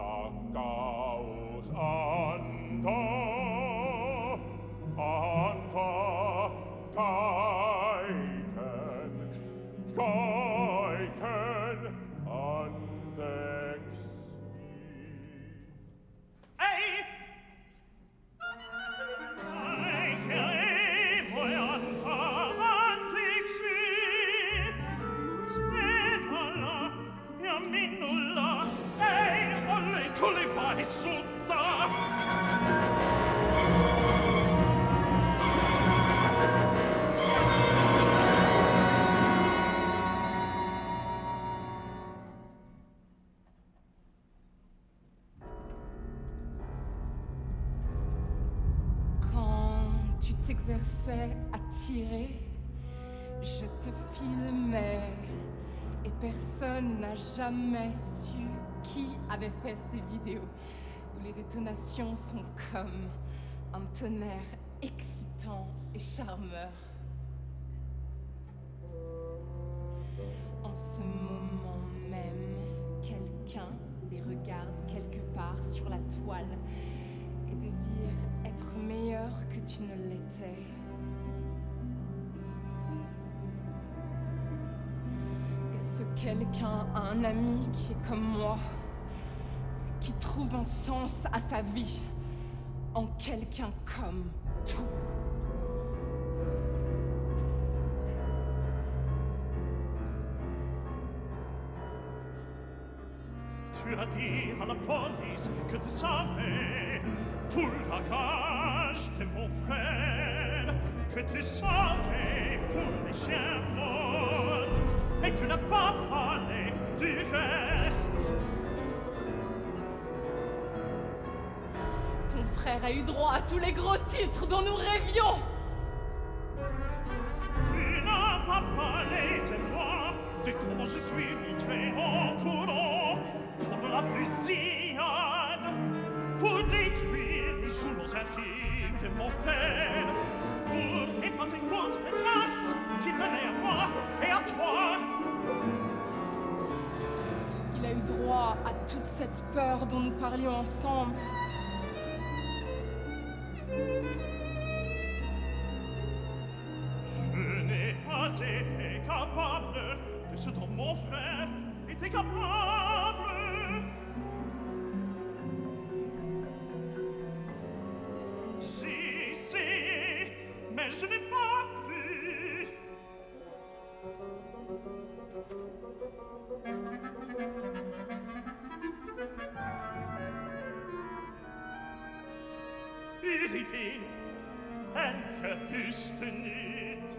刚刚 à tirer, je te filmais et personne n'a jamais su qui avait fait ces vidéos où les détonations sont comme un tonnerre excitant et charmeur. Quelqu'un a un ami qui est comme moi, qui trouve un sens à sa vie en quelqu'un comme tout. Tu as dit à la police que tu savais tout la rage de mon frère, que tu savais pour les chiens morts, mais tu n'as pas parlé du reste. Ton frère a eu droit à tous les gros titres dont nous rêvions. Tu n'as pas parlé de moi, de comment je suis rentré en courant pendant la fusillade pour détruire les journaux intimes de mon frère, pour effacer toutes les traces qui menaient à moi et à toi. Il a eu droit à toute cette peur dont nous parlions ensemble. Je n'ai pas été capable de ce dont mon frère était capable. Si, si, mais je n'ai pas Irritin, en kapisten nit,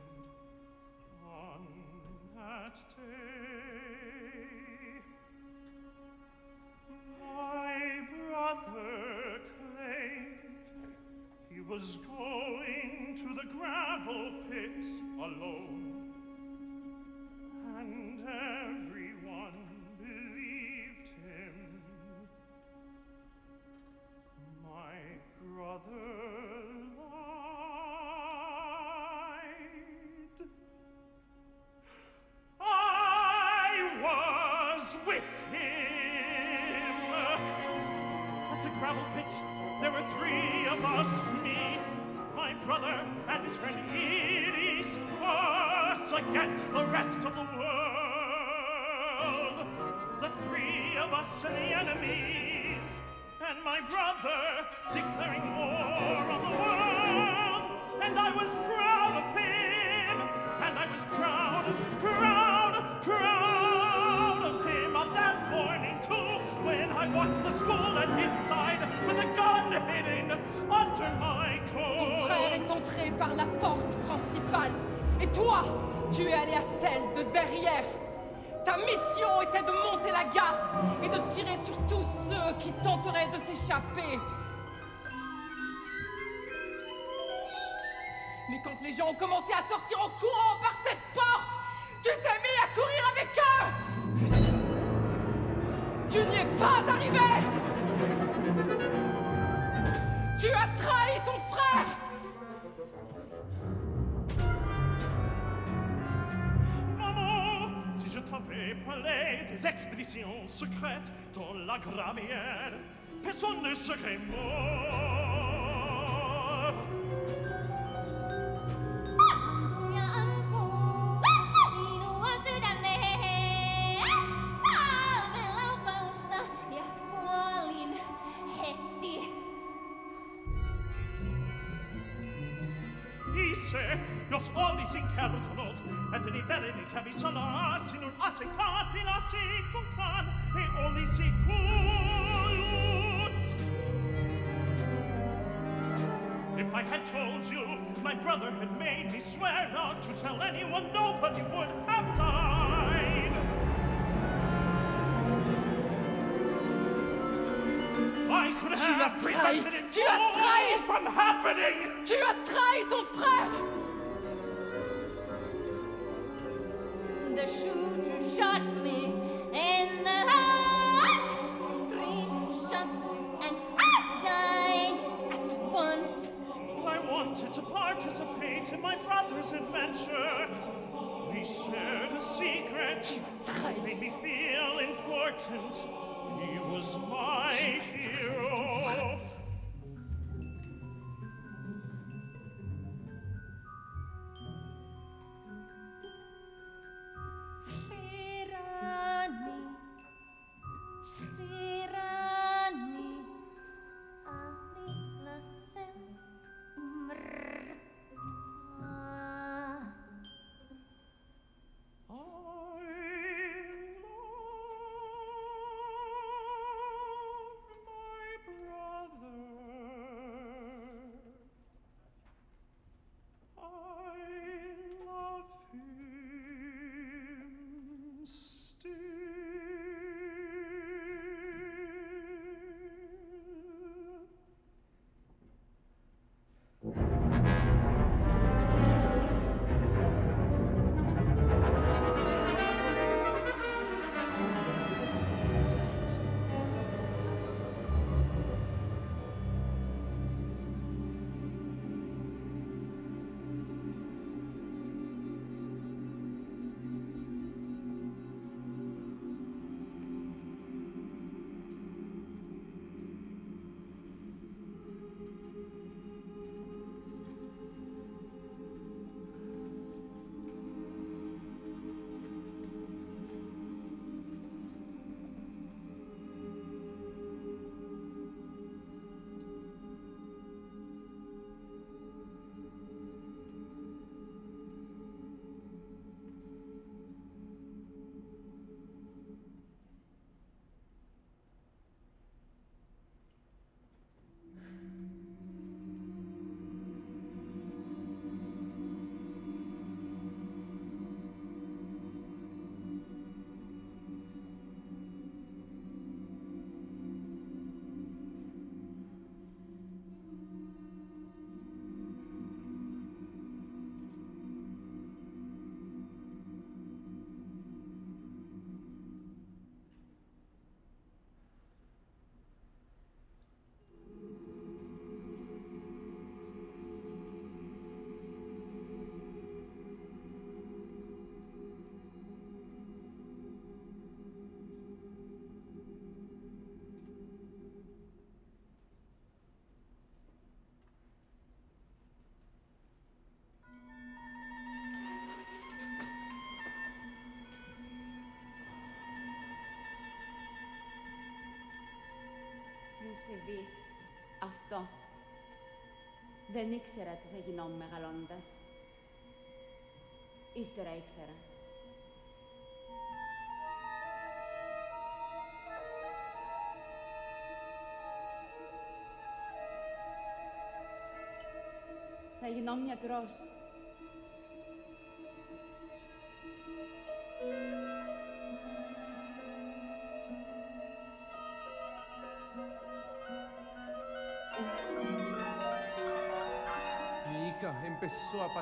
was going to the gravel pit alone. And everyone believed him. My brother with him. At the gravel pit, there were three of us, me, my brother, and his friend Edie's, us against the rest of the world. The three of us and the enemies, and my brother declaring war on the world. And I was proud of him, and I was proud, proud, morning too, when I walked to the school at his side with a gun hidden under my Ton frère est entré par la porte principale. Et toi, tu es allé à celle de derrière. Ta mission était de monter la garde et de tirer sur tous ceux qui tenteraient de s'échapper. Mais quand les gens ont commencé à sortir en courant par cette porte, tu t'es mis à courir avec eux pas arrivé Tu as trahi ton frère Maman, si je t'avais parlé des expéditions secrètes dans la gravière, personne ne serait mort. swear not to tell anyone nobody would have died. I could have prevented it all from happening! Tu as trahi ton frère! Participate in my brother's adventure. We shared a secret. Made me feel important. He was my hero. Συμβεί αυτό, δεν ήξερα τι θα γινόμουν μεγαλώντας. Ύστερα ήξερα. Θα γινόμουν γιατρός.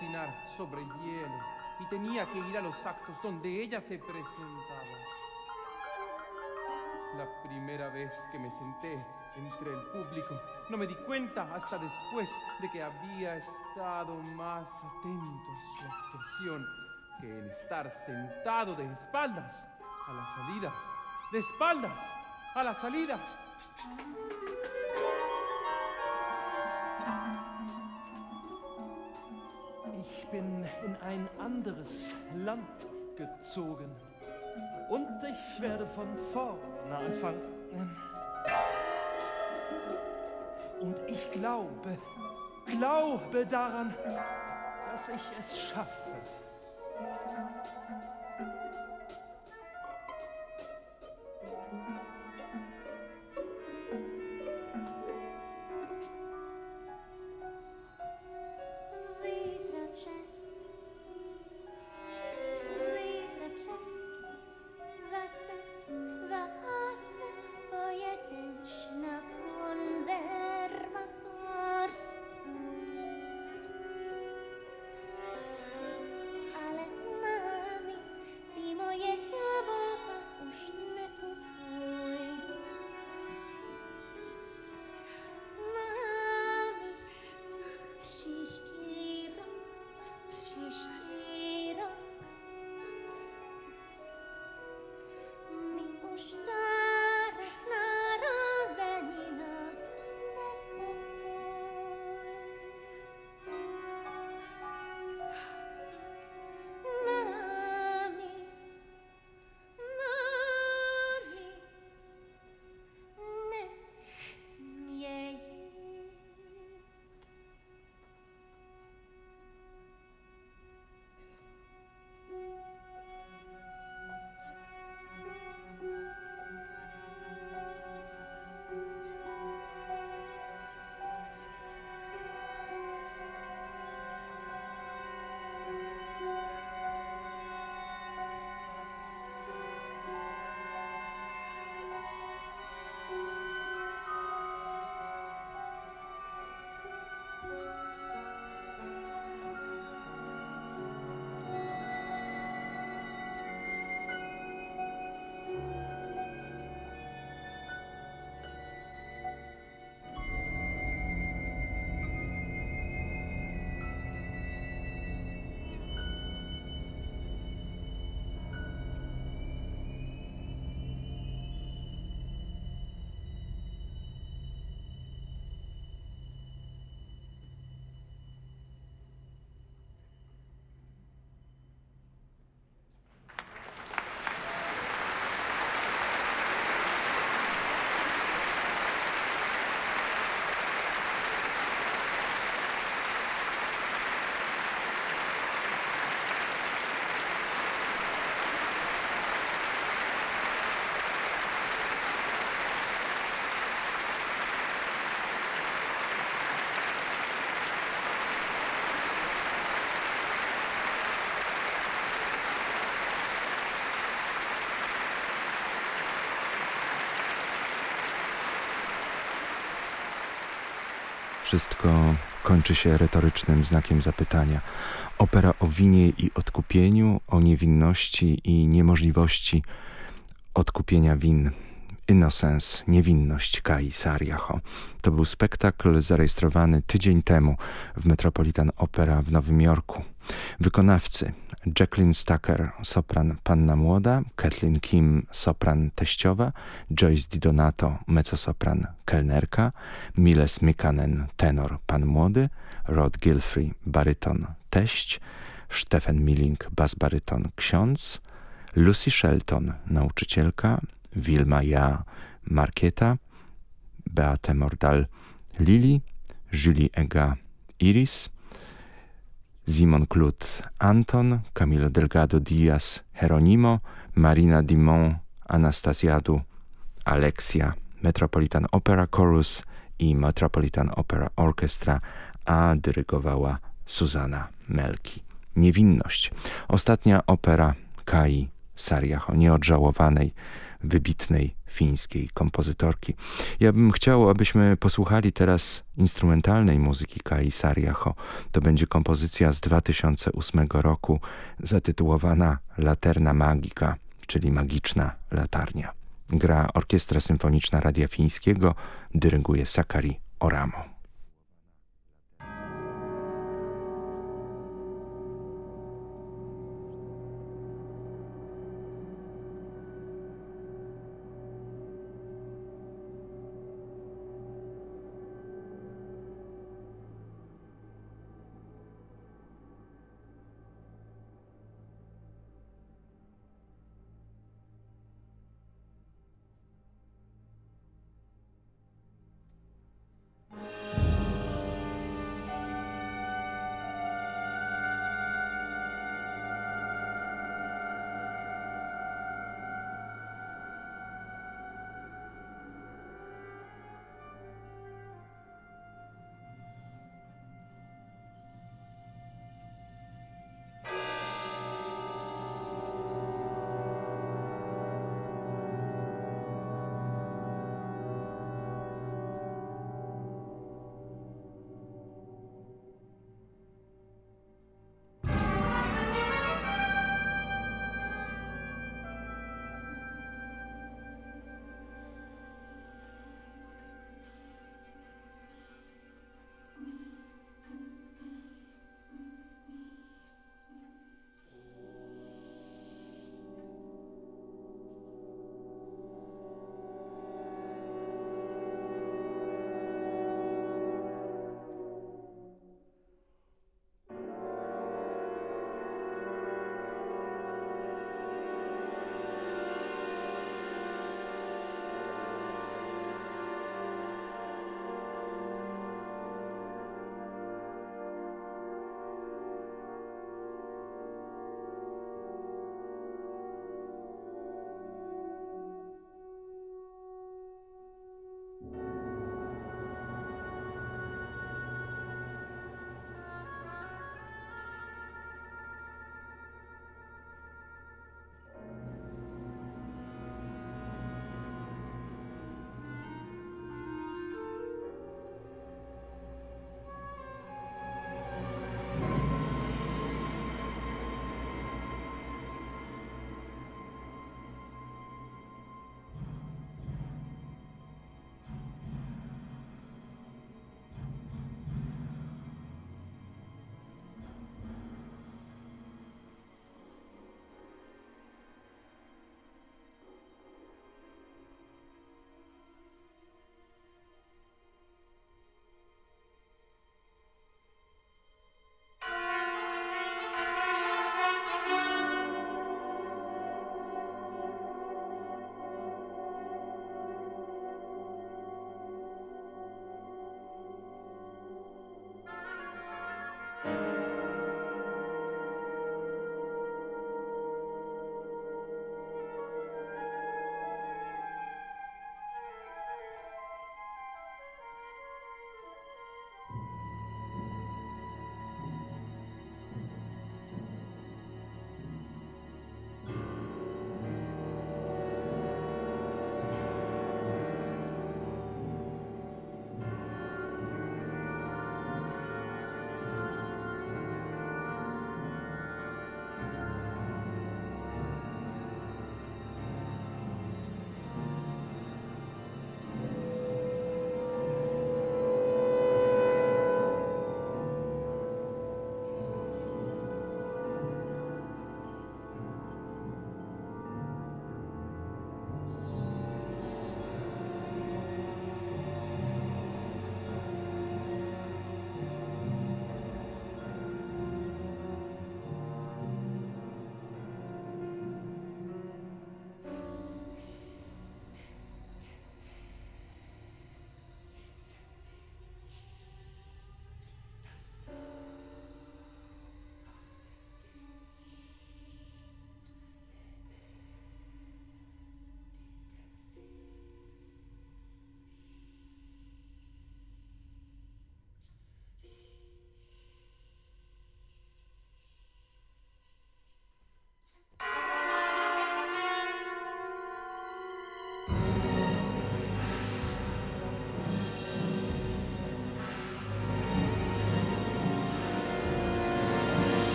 Patinar sobre hielo y tenía que ir a los actos donde ella se presentaba. La primera vez que me senté entre el público, no me di cuenta hasta después de que había estado más atento a su actuación que en estar sentado de espaldas a la salida. De espaldas a la salida. Anderes Land gezogen. Und ich werde von vorne anfangen. Und ich glaube, glaube daran, dass ich es schaffe. Wszystko kończy się retorycznym znakiem zapytania. Opera o winie i odkupieniu, o niewinności i niemożliwości odkupienia win. Innocence, niewinność Kai Sariacho. To był spektakl zarejestrowany tydzień temu w Metropolitan Opera w Nowym Jorku. Wykonawcy Jacqueline Stacker, sopran Panna Młoda, Kathleen Kim, sopran teściowa, Joyce Di Donato, mezzosopran kelnerka, Miles Mikanen, tenor Pan Młody, Rod Gilfrey, baryton teść, Stephen Milling, bas-baryton ksiądz, Lucy Shelton, nauczycielka, Wilma Ja, markieta, Beatę Mordal Lili, Julie Ega Iris, Simon Claude Anton, Camilo Delgado Diaz Heronimo, Marina Dimon Anastasiadu, Alexia, Metropolitan Opera Chorus i Metropolitan Opera Orchestra, a dyrygowała Suzana Melki. Niewinność. Ostatnia opera Kai Sariaho, nieodżałowanej, wybitnej fińskiej kompozytorki. Ja bym chciał, abyśmy posłuchali teraz instrumentalnej muzyki Kai Sariaho. To będzie kompozycja z 2008 roku zatytułowana Laterna Magica, czyli magiczna latarnia. Gra Orkiestra Symfoniczna Radia Fińskiego, dyryguje Sakari Oramo.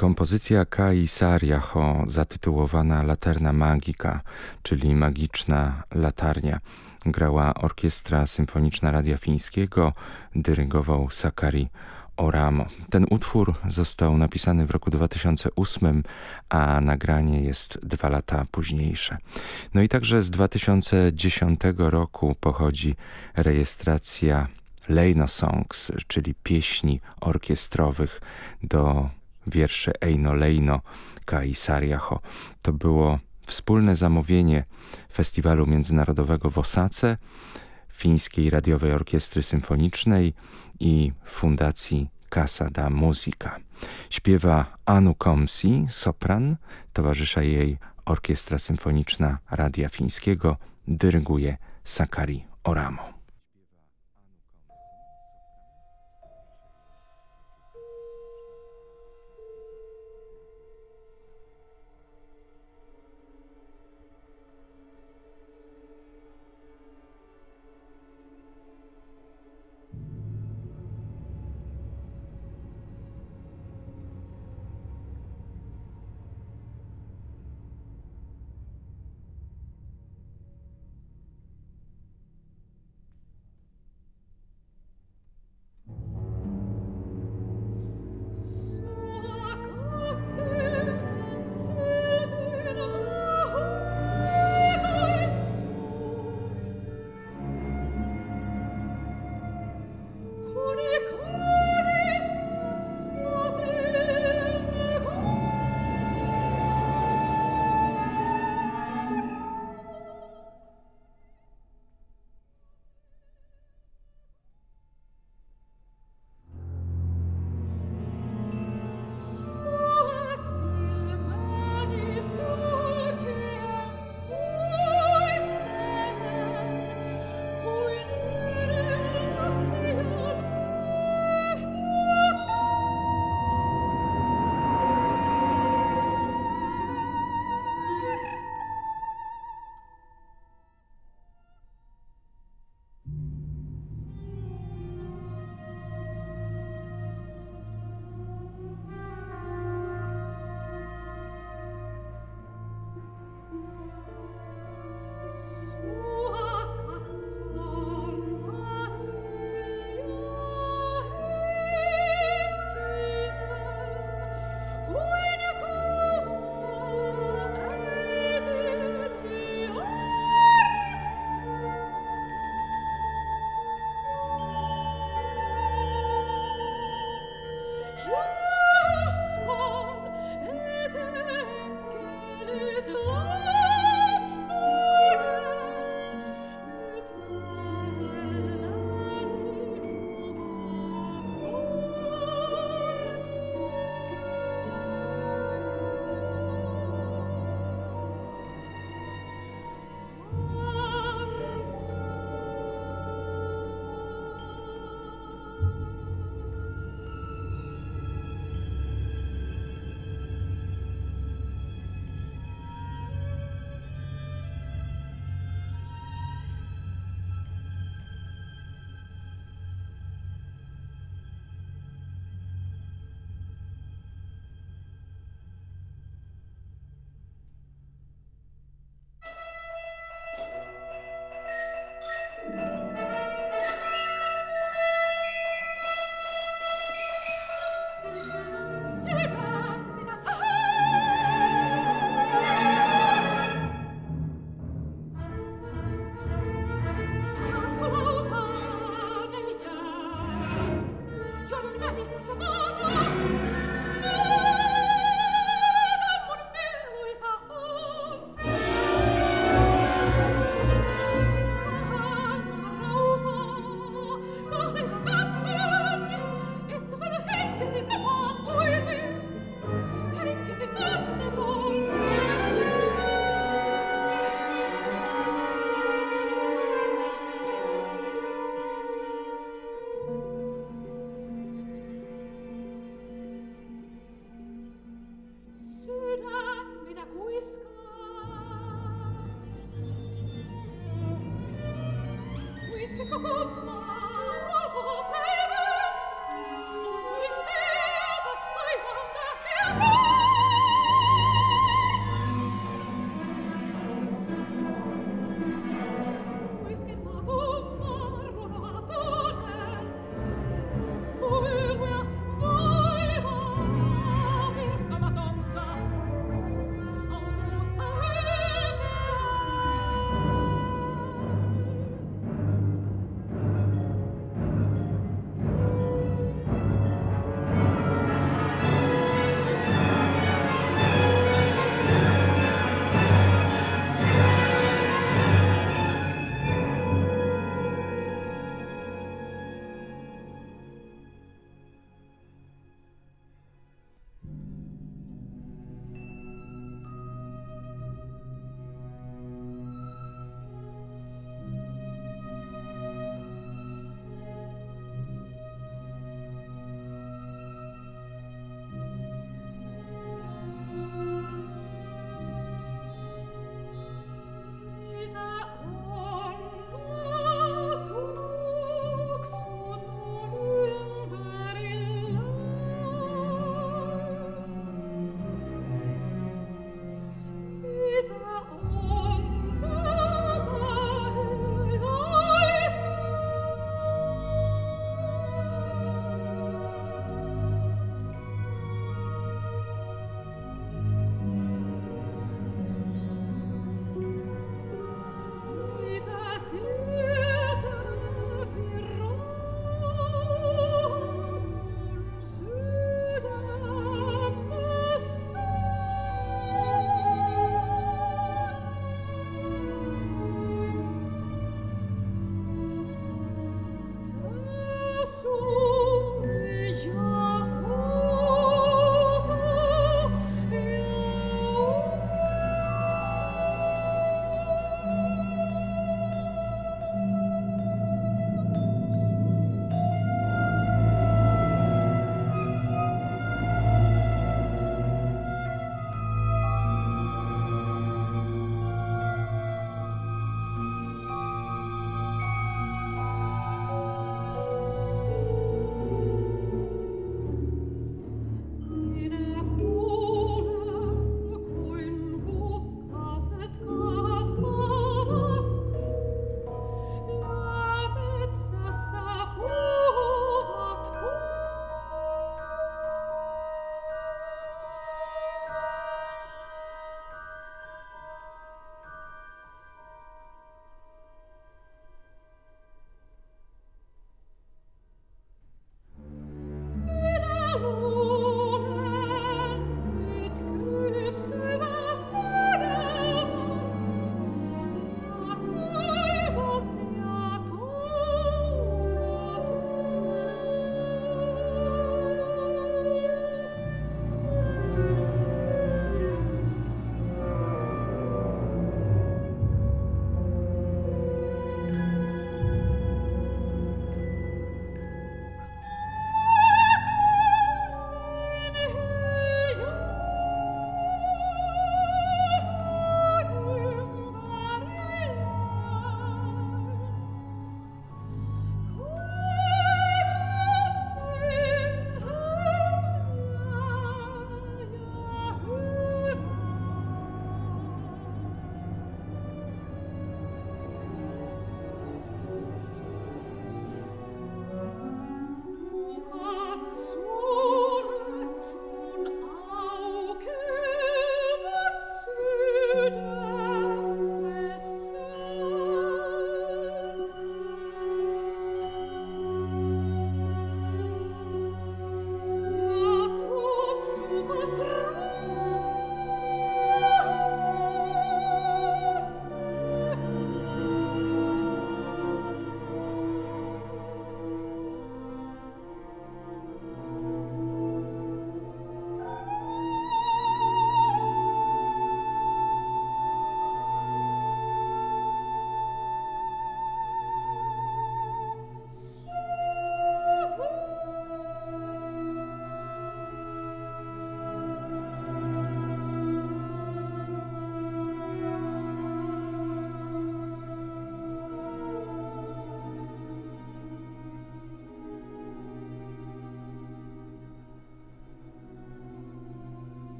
Kompozycja Kai Sariacho zatytułowana Laterna Magica, czyli magiczna latarnia. Grała Orkiestra Symfoniczna Radia Fińskiego, dyrygował Sakari Oramo. Ten utwór został napisany w roku 2008, a nagranie jest dwa lata późniejsze. No i także z 2010 roku pochodzi rejestracja Leino Songs, czyli pieśni orkiestrowych do wierszy Eino Leino Kai Sariacho. To było wspólne zamówienie Festiwalu Międzynarodowego w Osace, Fińskiej Radiowej Orkiestry Symfonicznej i Fundacji Casa da Musica. Śpiewa Anu Komsi, sopran, towarzysza jej Orkiestra Symfoniczna Radia Fińskiego, dyryguje Sakari Oramo.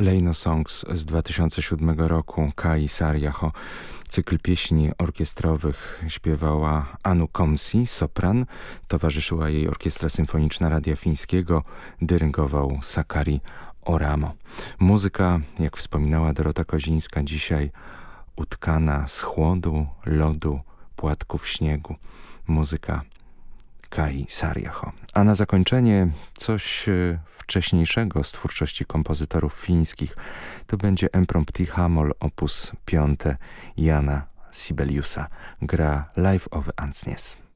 Leino Songs z 2007 roku, Kai Sariaho. Cykl pieśni orkiestrowych śpiewała Anu Komsi, sopran. Towarzyszyła jej Orkiestra Symfoniczna Radia Fińskiego. Dyrygował Sakari Oramo. Muzyka, jak wspominała Dorota Kozińska, dzisiaj utkana z chłodu, lodu, płatków śniegu. Muzyka Kai Sariaho. A na zakończenie coś e, wcześniejszego z twórczości kompozytorów fińskich. To będzie Imprompti Hamol op. 5 Jana Sibeliusa. Gra Live of Ansnies.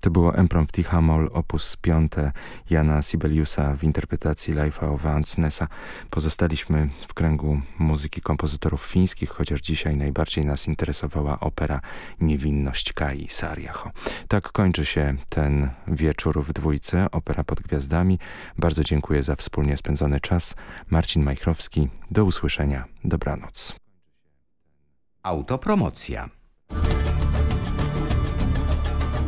To było Impromptu Hamol op. 5 Jana Sibeliusa w interpretacji Life'a of Nessa. Pozostaliśmy w kręgu muzyki kompozytorów fińskich, chociaż dzisiaj najbardziej nas interesowała opera Niewinność Kai Sariacho. Tak kończy się ten wieczór w dwójce, opera pod gwiazdami. Bardzo dziękuję za wspólnie spędzony czas. Marcin Majchrowski, do usłyszenia, dobranoc. Autopromocja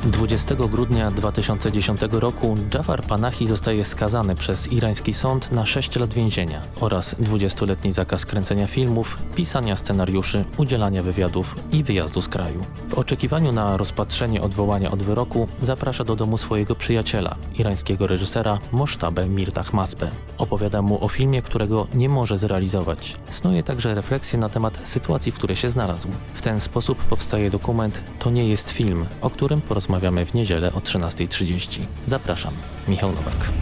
20 grudnia 2010 roku Jafar Panahi zostaje skazany przez irański sąd na 6 lat więzienia oraz 20-letni zakaz kręcenia filmów, pisania scenariuszy, udzielania wywiadów i wyjazdu z kraju. W oczekiwaniu na rozpatrzenie odwołania od wyroku zaprasza do domu swojego przyjaciela, irańskiego reżysera Mosztabę Mirtah Masbę. Opowiada mu o filmie, którego nie może zrealizować. Snuje także refleksje na temat sytuacji, w której się znalazł. W ten sposób powstaje dokument To nie jest film, o którym porozmawiamy rozmawiamy w niedzielę o 13.30. Zapraszam, Michał Nowak.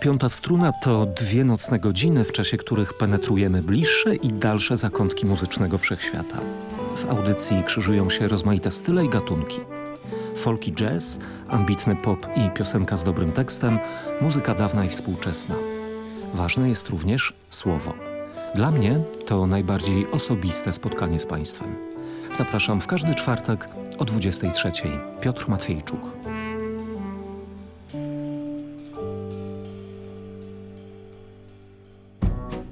Piąta struna to dwie nocne godziny, w czasie których penetrujemy bliższe i dalsze zakątki muzycznego wszechświata. W audycji krzyżują się rozmaite style i gatunki. Folk i jazz, ambitny pop i piosenka z dobrym tekstem, muzyka dawna i współczesna. Ważne jest również słowo. Dla mnie to najbardziej osobiste spotkanie z Państwem. Zapraszam w każdy czwartek o 23.00. Piotr Matwiejczuk.